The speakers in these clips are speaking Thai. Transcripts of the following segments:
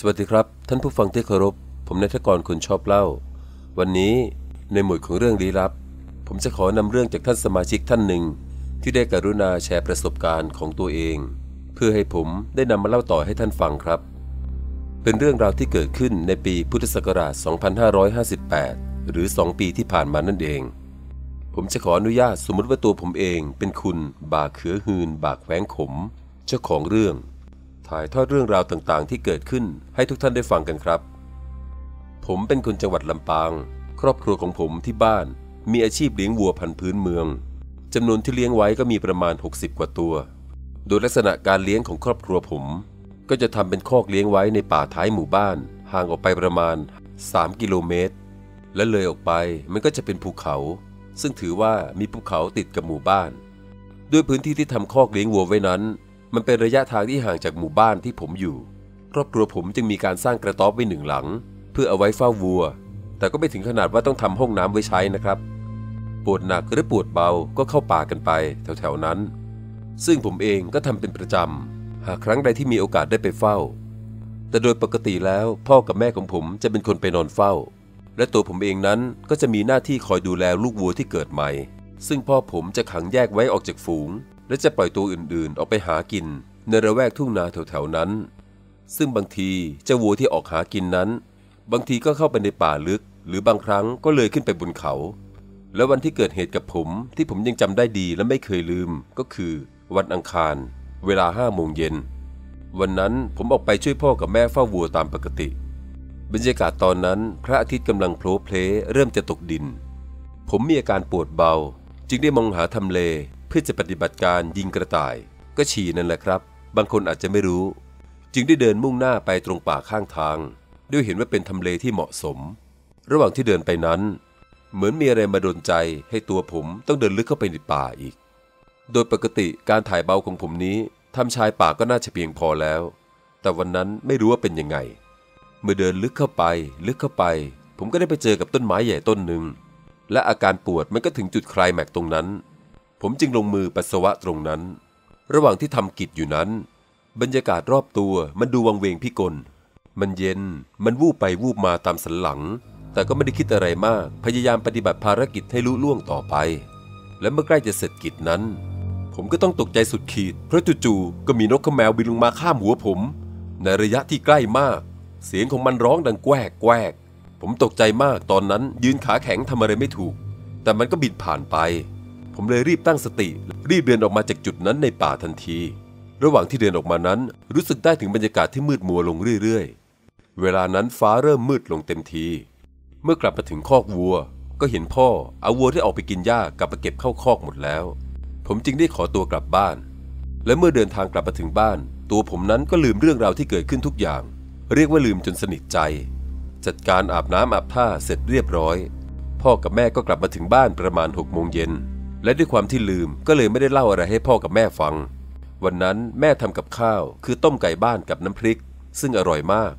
สวัสดีครับ ท่านผู้ฟังที่เคารพ ผมนายทกรคุณชอบเล่า วันนี้ในหมวดของเรื่องลี้ลับ ผมจะขอนำเรื่องจากท่านสมาชิกท่านหนึ่ง ที่ได้กรุณาแชร์ประสบการณ์ของตัวเอง เพื่อให้ผมได้นำมาเล่าต่อให้ท่านฟังครับ เป็นเรื่องราวที่เกิดขึ้นในปีพุทธศักราช 2558 หรือ 2 ปีที่ผ่านมานั่นเอง ผมจะขออนุญาตสมมติว่าตัวผมเอง เป็นคุณบาเขือฮืนบากแขวงขม เจ้าของเรื่อง ถ่ายทอดเรื่องราวต่างๆ ที่เกิดขึ้นให้ทุกท่านได้ฟังกันครับ ผมเป็นคนจังหวัดลำปาง ครอบครัวของผมที่บ้าน มีอาชีพเลี้ยงวัวพันธุ์พื้นเมืองจำนวนที่เลี้ยงไว้ก็มีประมาณ 60 กว่าตัว โดยลักษณะการเลี้ยงของครอบครัวผม ก็จะทำเป็นคอกเลี้ยงไว้ในป่าท้ายหมู่บ้าน ห่างออกไปประมาณ 3 กิโลเมตร และเลยออกไปมันก็จะเป็นภูเขา ซึ่งถือว่ามีภูเขาติดกับหมู่บ้าน ด้วยพื้นที่ที่ทำคอกเลี้ยงวัวไว้นั้น มันเป็นระยะทางที่ห่างจากหมู่บ้านที่ผมอยู่ ครอบครัวผมจึงมีการสร้างกระต๊อบไว้หนึ่งหลัง เพื่อเอาไว้เฝ้าวัว แต่ก็ไม่ถึงขนาดว่าต้องทำห้องน้ำไว้ใช้นะครับ ปวดหนักหรือปวดเบาก็เข้าป่ากันไป แถวๆนั้น ซึ่งผมเองก็ทำเป็นประจำหากครั้งใดที่มีโอกาสได้ไปเฝ้า แต่โดยปกติแล้วพ่อกับแม่ของผมจะเป็นคนไปนอนเฝ้า และตัวผมเองนั้นก็จะมีหน้าที่คอยดูแลลูกวัวที่เกิดใหม่ ซึ่งพ่อผมจะขังแยกไว้ออกจากฝูง และจะปล่อยตัวอื่นๆ ออกไปหากินในระแวกทุ่งนาแถวๆนั้น ซึ่งบางทีเจ้าวัวที่ออกหากินนั้น บางทีก็เข้าไปในป่าลึก หรือบางครั้งก็เลยขึ้นไปบนเขา และวันที่เกิดเหตุกับผมที่ผมยังจำได้ดีและไม่เคยลืมก็คือ วันอังคาร เวลาห้าโมงเย็นวันนั้นผมออกไปช่วยพ่อกับแม่เฝ้าวัวตามปกติ บรรยากาศตอนนั้นพระอาทิตย์กำลังโผล่เพลเริ่มจะตกดิน ผมมีอาการปวดเบา จึงได้มองหาทำเล เพื่อจะปฏิบัติการยิงกระต่าย ก็ฉี่นั่นแหละครับ บางคนอาจจะไม่รู้ จึงได้เดินมุ่งหน้าไปตรงป่าข้างทาง ด้วยเห็นว่าเป็นทำเลที่เหมาะสม ระหว่างที่เดินไปนั้น เหมือนมีอะไรมาดนใจให้ตัวผมต้องเดินลึกเข้าไปในป่าอีก โดยปกติการถ่ายเบาของผมนี้ทำชายป่าก็น่าจะเพียงพอแล้ว แต่วันนั้นไม่รู้ว่าเป็นยังไง เมื่อเดินลึกเข้าไป ลึกเข้าไป ผมก็ได้ไปเจอกับต้นไม้ใหญ่ต้นหนึ่งและอาการปวดมันก็ถึงจุดคลายแม็กตรงนั้น ผมจึงลงมือปัสสาวะตรงนั้น ระหว่างที่ทำกิจอยู่นั้น บรรยากาศรอบตัวมันดูวังเวงพิกล มันเย็น มันวูบไปวูบมาตามสันหลัง แต่ก็ไม่ได้คิดอะไรมาก พยายามปฏิบัติภารกิจให้ลุล่วงต่อไป และเมื่อใกล้จะเสร็จกิจนั้น ผมก็ต้องตกใจสุดขีด เพราะจู่ๆก็มีนกขแมวบินลงมาข้ามหัวผม ในระยะที่ใกล้มาก เสียงของมันร้องดังแกวกแกวกผมตกใจมากตอนนั้นยืนขาแข็งทำอะไรไม่ถูก แต่มันก็บินผ่านไป ผมเลยรีบตั้งสติ รีบเดินออกมาจากจุดนั้นในป่าทันที ระหว่างที่เดินออกมานั้น รู้สึกได้ถึงบรรยากาศที่มืดมัวลงเรื่อยๆ เวลานั้นฟ้าเริ่มมืดลงเต็มที เมื่อกลับมาถึงคอกวัว ก็เห็นพ่อเอาวัวที่ออกไปกินหญ้ากลับมาเก็บเข้าคอกหมดแล้ว ผมจึงได้ขอตัวกลับบ้าน และเมื่อเดินทางกลับมาถึงบ้าน ตัวผมนั้นก็ลืมเรื่องราวที่เกิดขึ้นทุกอย่าง เรียกว่าลืมจนสนิทใจ จัดการอาบน้ำอาบท่าเสร็จเรียบร้อยพ่อกับแม่ก็กลับมาถึงบ้านประมาณหกโมงเย็น และด้วยความที่ลืมก็เลยไม่ได้เล่าอะไรให้พ่อกับแม่ฟัง วันนั้นแม่ทำกับข้าว คือต้มไก่บ้านกับน้ำพริก ซึ่งอร่อยมาก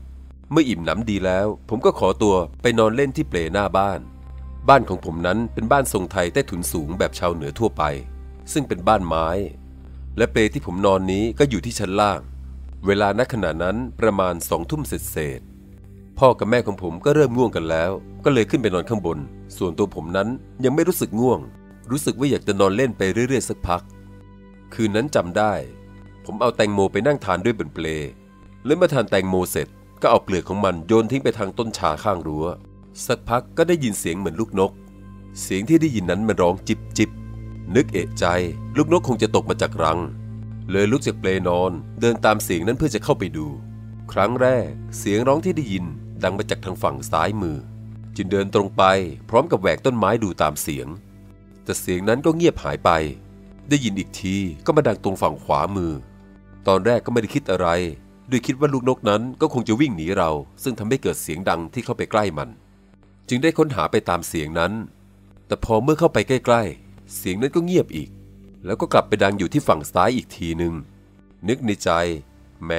เมื่ออิ่มหนำดีแล้ว ผมก็ขอตัวไปนอนเล่นที่เปลหน้าบ้าน บ้านของผมนั้นเป็นบ้านทรงไทยใต้ถุนสูงแบบชาวเหนือทั่วไป ซึ่งเป็นบ้านไม้ และเปลที่ผมนอนนี้ก็อยู่ที่ชั้นล่าง เวลาณขณะนั้นประมาณสองทุ่มเศษพ่อกับแม่ของผมก็เริ่มง่วงกันแล้ว ก็เลยขึ้นไปนอนข้างบน ส่วนตัวผมนั้นยังไม่รู้สึกง่วง รู้สึกว่าอยากจะนอนเล่นไปเรื่อยๆสักพัก คืนนั้นจำได้ ผมเอาแตงโมไปนั่งทานด้วยบนเปลและเมื่อทานแตงโมเสร็จก็เอาเปลือกของมันโยนทิ้งไปทางต้นชาข้างรั้ว สักพักก็ได้ยินเสียงเหมือนลูกนก เสียงที่ได้ยินนั้นมันร้องจิบจิบนึกเอะใจ ลูกนกคงจะตกมาจากรัง เลยลุกจากเปลนอน เดินตามเสียงนั้นเพื่อจะเข้าไปดู ครั้งแรก เสียงร้องที่ได้ยินดังมาจากทางฝั่งซ้ายมือ จึงเดินตรงไปพร้อมกับแหวกต้นไม้ดูตามเสียง แต่เสียงนั้นก็เงียบหายไป ได้ยินอีกทีก็มาดังตรงฝั่งขวามือ ตอนแรกก็ไม่ได้คิดอะไร ด้วยคิดว่าลูกนกนั้นก็คงจะวิ่งหนีเรา ซึ่งทำให้เกิดเสียงดังที่เข้าไปใกล้มัน จึงได้ค้นหาไปตามเสียงนั้น แต่พอเมื่อเข้าไปใกล้ๆ เสียงนั้นก็เงียบอีก แล้วก็กลับไปดังอยู่ที่ฝั่งซ้ายอีกทีหนึ่งนึกในใจแหม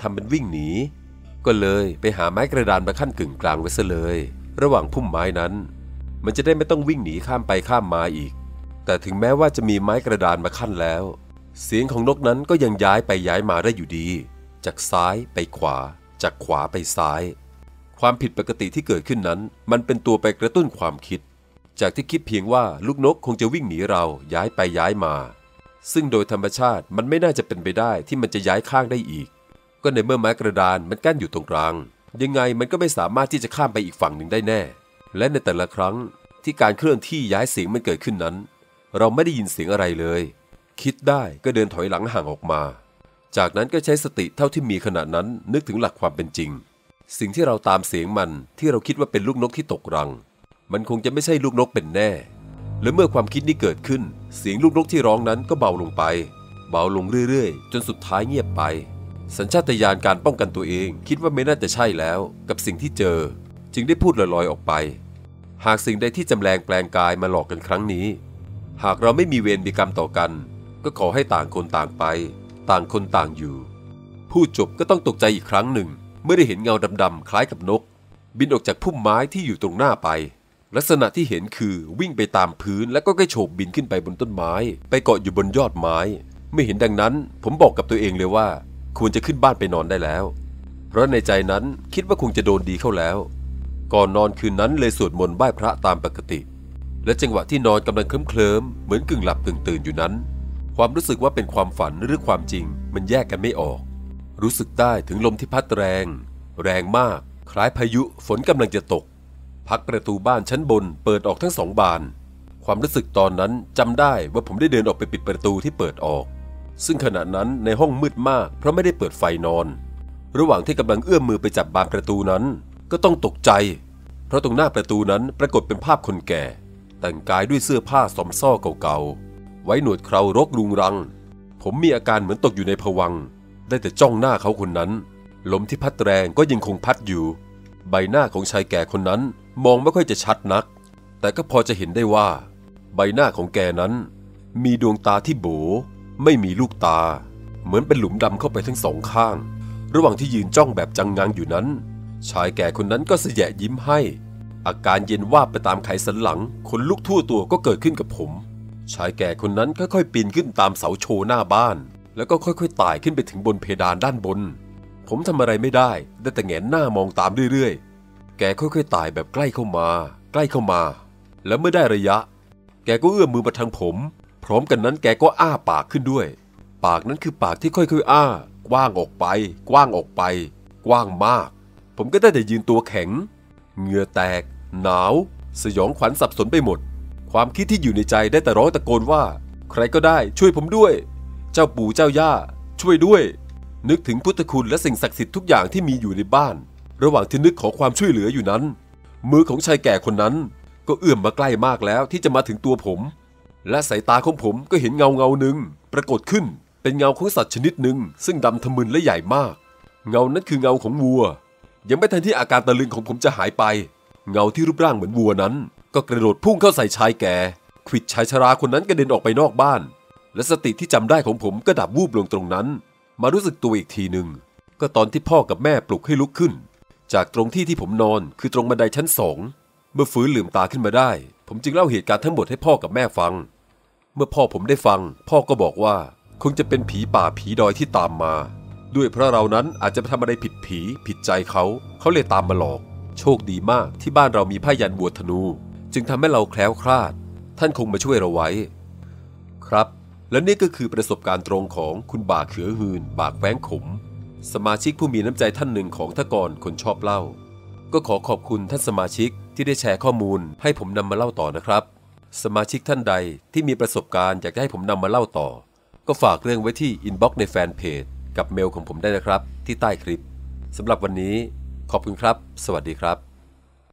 ทำเป็นวิ่งหนีก็เลยไปหาไม้กระดานมาขั้นกึ่งกลางไว้ซะเลย ระหว่างพุ่มไม้นั้น มันจะได้ไม่ต้องวิ่งหนีข้ามไปข้ามมาอีก แต่ถึงแม้ว่าจะมีไม้กระดานมาขั้นแล้ว เสียงของนกนั้นก็ยังย้ายไปย้ายมาได้อยู่ดี จากซ้ายไปขวา จากขวาไปซ้าย ความผิดปกติที่เกิดขึ้นนั้น มันเป็นตัวไปกระตุ้นความคิด จากที่คิดเพียงว่าลูกนกคงจะวิ่งหนีเราย้ายไปย้ายมา ซึ่งโดยธรรมชาติมันไม่น่าจะเป็นไปได้ที่มันจะย้ายข้างได้อีก ก็ในเมื่อไม้กระดานมันกั้นอยู่ตรงกลาง ยังไงมันก็ไม่สามารถที่จะข้ามไปอีกฝั่งหนึ่งได้แน่ และในแต่ละครั้งที่การเคลื่อนที่ย้ายเสียงมันเกิดขึ้นนั้น เราไม่ได้ยินเสียงอะไรเลย คิดได้ก็เดินถอยหลังห่างออกมา จากนั้นก็ใช้สติเท่าที่มีขณะนั้นนึกถึงหลักความเป็นจริง สิ่งที่เราตามเสียงมันที่เราคิดว่าเป็นลูกนกที่ตกรัง มันคงจะไม่ใช่ลูกนกเป็นแน่ และเมื่อความคิดนี้เกิดขึ้น เสียงลูกนกที่ร้องนั้นก็เบาลงไป เบาลงเรื่อยๆ จนสุดท้ายเงียบไป สัญชาตญาณการป้องกันตัวเอง คิดว่าไม่น่าจะใช่แล้ว กับสิ่งที่เจอ จึงได้พูดลอยๆออกไป หากสิ่งใดที่จำแรงแปลงกายมาหลอกกันครั้งนี้ หากเราไม่มีเวรมีกรรมต่อกัน ก็ขอให้ต่างคนต่างไป ต่างคนต่างอยู่พูดจบก็ต้องตกใจอีกครั้งหนึ่ง เมื่อได้เห็นเงาดำๆคล้ายกับนก บินออกจากพุ่มไม้ที่อยู่ตรงหน้าไป ลักษณะที่เห็นคือวิ่งไปตามพื้นแล้วก็กระโฉบบินขึ้นไปบนต้นไม้ ไปเกาะอยู่บนยอดไม้ ไม่เห็นดังนั้น ผมบอกกับตัวเองเลยว่า ควรจะขึ้นบ้านไปนอนได้แล้วเพราะในใจนั้นคิดว่าคงจะโดนดีเข้าแล้ว ก่อนนอนคืนนั้นเลยสวดมนต์ไหว้พระตามปกติ และจังหวะที่นอนกำลังเคลิ้มเคลิมๆเหมือนกึ่งหลับกึ่งตื่นอยู่นั้น ความรู้สึกว่าเป็นความฝันหรือความจริงมันแยกกันไม่ออก รู้สึกได้ถึงลมที่พัดแรง แรงมาก คล้ายพายุฝนกำลังจะตก พักประตูบ้านชั้นบนเปิดออกทั้งสองบาน ความรู้สึกตอนนั้นจำได้ว่าผมได้เดินออกไปปิดประตูที่เปิดออก ซึ่งขณะนั้นในห้องมืดมากเพราะไม่ได้เปิดไฟนอน ระหว่างที่กำลังเอื้อมมือไปจับบานประตูนั้น ก็ต้องตกใจ เพราะตรงหน้าประตูนั้นปรากฏเป็นภาพคนแก่ แต่งกายด้วยเสื้อผ้าสอมซ่อเก่าๆ ไว้หนวดเครารกรุงรัง ผมมีอาการเหมือนตกอยู่ในภวัง ได้แต่จ้องหน้าเขาคนนั้น ลมที่พัดแรงก็ยังคงพัดอยู่ ใบหน้าของชายแก่คนนั้นมองไม่ค่อยจะชัดนัก แต่ก็พอจะเห็นได้ว่า ใบหน้าของแกนั้น มีดวงตาที่โบ ไม่มีลูกตา เหมือนเป็นหลุมดำเข้าไปทั้งสองข้าง ระหว่างที่ยืนจ้องแบบจังงังอยู่นั้น ชายแก่คนนั้นก็เสยะยิ้มให้ อาการเย็นวาบไปตามไขสันหลังขนลุกทั่วตัวก็เกิดขึ้นกับผม ชายแก่คนนั้นค่อยๆ ปีนขึ้นตามเสาโชว์หน้าบ้าน แล้วก็ค่อยๆไต่ขึ้นไปถึงบนเพดานด้านบน ผมทำอะไรไม่ได้ ได้แต่แงนหน้ามองตามเรื่อยๆ แกค่อยๆไต่แบบใกล้เข้ามา ใกล้เข้ามา แล้วเมื่อได้ระยะ แกก็เอื้อมมือมาทางผม พร้อมกันนั้นแกก็อ้าปากขึ้นด้วย ปากนั้นคือปากที่ค่อยๆ อ้า กว้างออกไป กว้างออกไป กว้างมาก ผมก็ได้แต่ยืนตัวแข็ง เหงื่อแตก หนาว สยองขวัญสับสนไปหมด ความคิดที่อยู่ในใจได้แต่ร้องตะโกนว่า ใครก็ได้ช่วยผมด้วย เจ้าปู่เจ้าย่า ช่วยด้วย นึกถึงพุทธคุณและสิ่งศักดิ์สิทธิ์ทุกอย่างที่มีอยู่ในบ้าน ระหว่างที่นึกขอความช่วยเหลืออยู่นั้น มือของชายแก่คนนั้น ก็เอื้อมมาใกล้มากแล้วที่จะมาถึงตัวผม และสายตาของผมก็เห็นเงาเงาหนึ่งปรากฏขึ้นเป็นเงาของสัตว์ชนิดหนึ่งซึ่งดำทะมึนและใหญ่มาก เงานั้นคือเงาของวัว ยังไม่ทันที่อาการตะลึงของผมจะหายไป เงาที่รูปร่างเหมือนวัวนั้น ก็กระโดดพุ่งเข้าใส่ชายแก่ขวิดชายชราคนนั้นกระเด็นออกไปนอกบ้าน และสติที่จำได้ของผมก็ดับวูบลงตรงนั้น มารู้สึกตัวอีกทีหนึ่งก็ตอนที่พ่อกับแม่ปลุกให้ลุกขึ้น จากตรงที่ที่ผมนอนคือตรงบันไดชั้นสองเมื่อฟื้นลืมตาขึ้นมาได้ ผมจึงเล่าเหตุการณ์ทั้งหมดให้พ่อกับแม่ฟัง เมื่อพ่อผมได้ฟัง พ่อก็บอกว่า คงจะเป็นผีป่าผีดอยที่ตามมา ด้วยเพราะเรานั้นอาจจะไปทำอะไรผิดผี ผิดใจเขาเขาเลยตามมาหลอก โชคดีมากที่บ้านเรามีผ้ายันต์วัวธนู จึงทำให้เราแคล้วคลาด ท่านคงมาช่วยเราไว้ ครับ และนี่ก็คือประสบการณ์ตรงของคุณบักเขือขื่น บักแว้งขม สมาชิกผู้มีน้ำใจท่านหนึ่งของธกรคนชอบเล่า ก็ขอขอบคุณท่านสมาชิกที่ได้แชร์ข้อมูล ให้ผมนำมาเล่าต่อนะครับ สมาชิกท่านใดที่มีประสบการณ์อยากให้ผมนำมาเล่าต่อ ก็ฝากเรื่องไว้ที่ inbox ในแฟนเพจ กับเมลของผมได้นะครับ ที่ใต้คลิปสำหรับวันนี้ขอบคุณครับ สวัสดีครับ